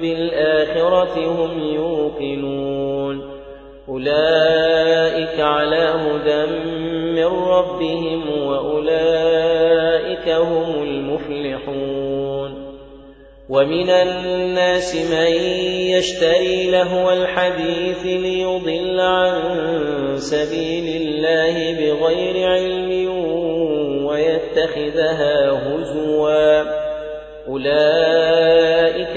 بالآخرة هم يوقنون. أولئك على هدى من ربهم وأولئك هم المفلحون. ومن الناس من يشتري لهو الحديث ليضل عن سبيل الله بغير علم ويتخذها هزوا. أولئك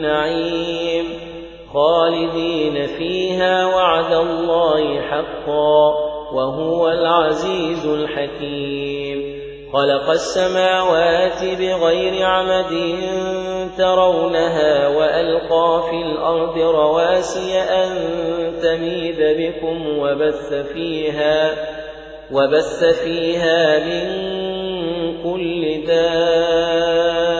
النعيم. خالدين فيها وعد الله حقا وهو العزيز الحكيم. خلق السماوات بغير عمد ترونها وألقى في الأرض رواسي أن تميد بكم وبث فيها وبث فيها من كل دابة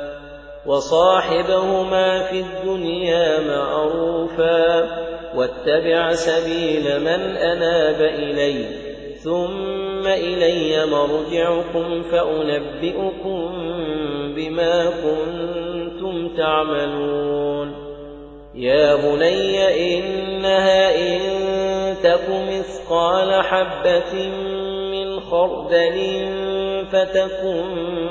وصاحبهما في الدنيا معروفا واتبع سبيل من أناب إلي ثم إلي مرجعكم فأنبئكم بما كنتم تعملون. يا بني إنها إن تك مثقال حبة من خردل فتكن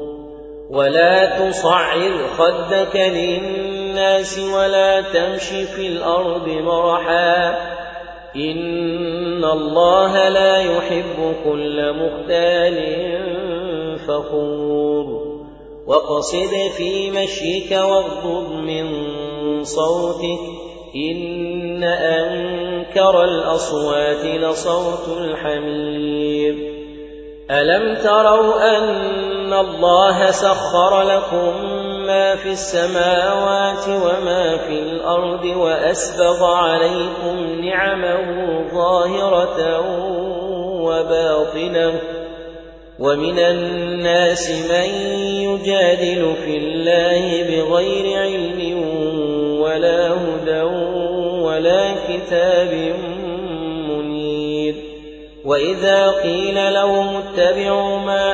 ولا تصعر خدك للناس ولا تمش في الأرض مرحا. إن الله لا يحب كل مختال فخور. وقصد في مشيك واغضب من صوتك. إن أنكر الأصوات لصوت الحمير. ألم تروا أن الله سخر لكم ما في السماوات وما في الأرض وأسبغ عليكم نعمه ظاهرة وباطنة. ومن الناس من يجادل في الله بغير علم ولا هدى ولا كتاب منير. وإذا قيل لهم اتبعوا ما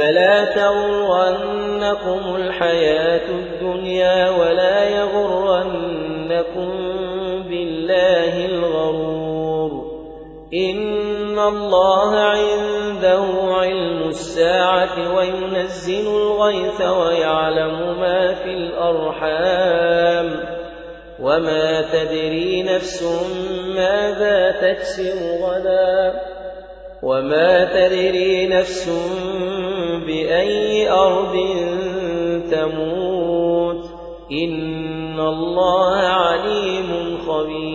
فلا تغرنكم الحياة الدنيا ولا يغرنكم بالله الغرور. إن الله عنده علم الساعة وينزل الغيث ويعلم ما في الأرحام. وما تدري نفس ماذا تكسب غدا. وما تدري نفس بأي أرض تموت إن الله عليم خبير